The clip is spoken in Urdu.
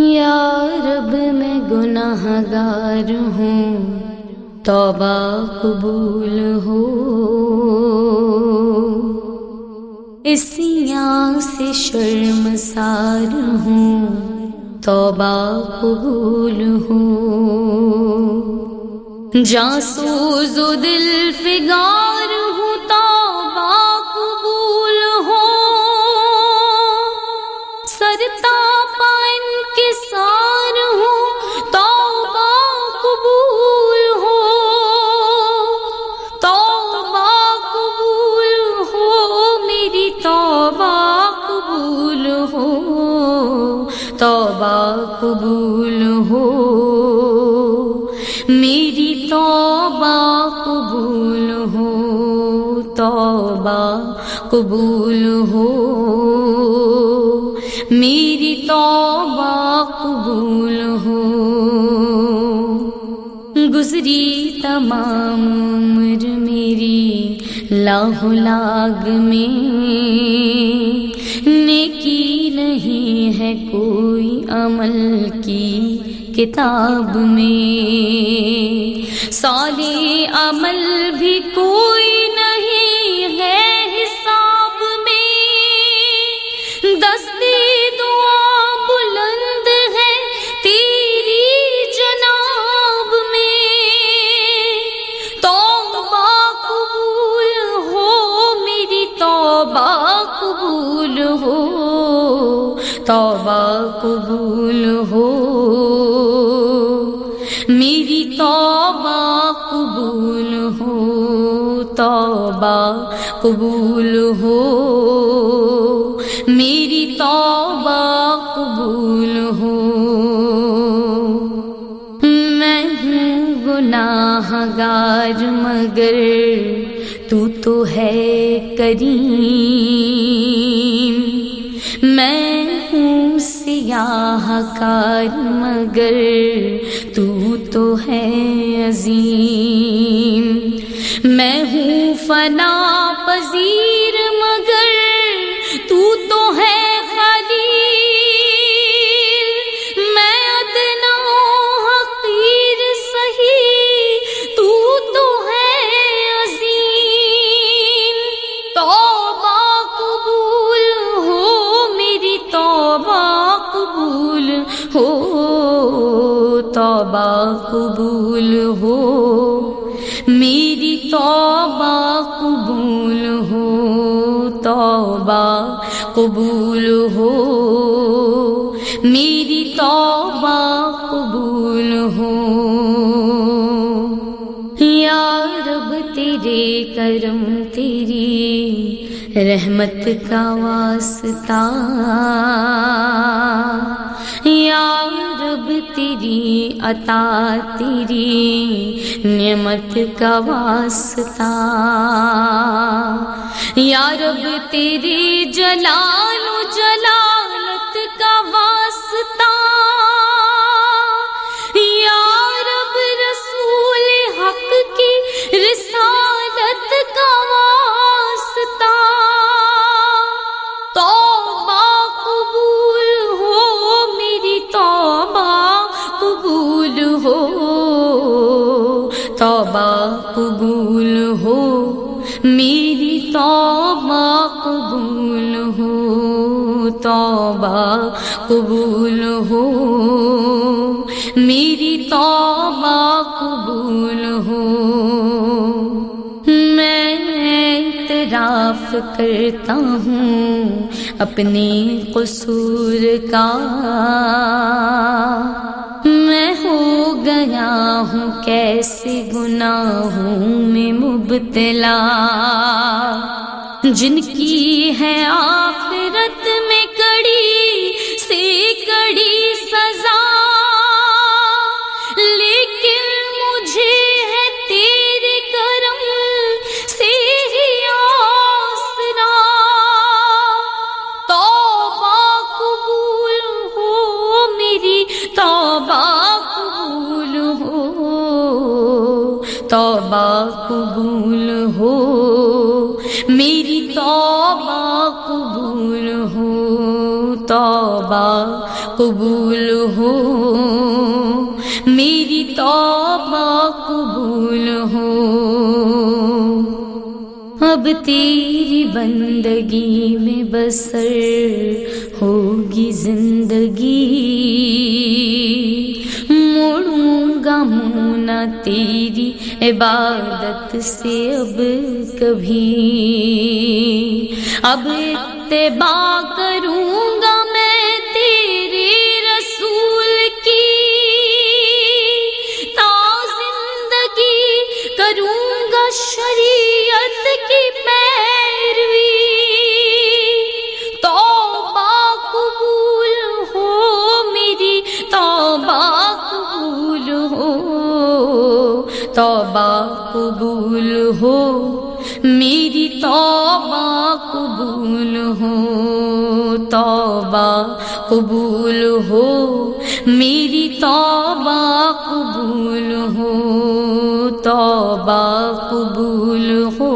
یا رب میں گناہ گار ہوں، توبہ قبول ہو۔ اسیاں سے شرم سار ہوں، توبہ قبول ہو۔ جاسوز و دل فگار قبول ہو۔ میری توبہ قبول ہو۔ گزری تمام عمر میری لاہ لاگ میں۔ نیکی نہیں ہے کوئی عمل کی کتاب میں۔ سالے عمل بھی کوئی توبہ قبول ہو۔ میری توبہ قبول ہو۔ توبہ قبول ہو۔ میری توبہ قبول ہو۔ میں ہوں گناہ گار مگر تو تو ہے کریم۔ میں ہوں سیاہ کار مگر تو تو ہے عظیم میں ہوں فنا پذیر قبول ہو، میری توبہ قبول ہو، توبہ قبول ہو، میری توبہ قبول ہو۔ یا رب تیرے کرم، تیری رحمت کا واسطہ۔ یا تیری عطا تیری نعمت کا واسطہ۔ یا رب تیری جلال و جلالت کا واسطہ۔ توبہ قبول ہو، میری توبہ قبول ہو، توبہ قبول ہو۔ میری توبہ قبول ہو۔ میں اعتراف کرتا ہوں اپنے قصور کا۔ میں ہو گیا ہوں، کیسے گناہوں میں مبتلا؟ جن کی ہے آخرت میں کڑی، سے کڑی سزا توبہ قبول ہو، میری توبہ قبول ہو، توبہ قبول ہو، میری توبہ قبول ہو۔ اب تیری بندگی میں بسر ہوگی زندگی۔ تیری عبادت سے اب کبھی۔ اب اتباع کروں توبہ قبول ہو، میری توبہ قبول ہو، توبہ قبول ہو، میری توبہ قبول ہو، توبہ قبول ہو۔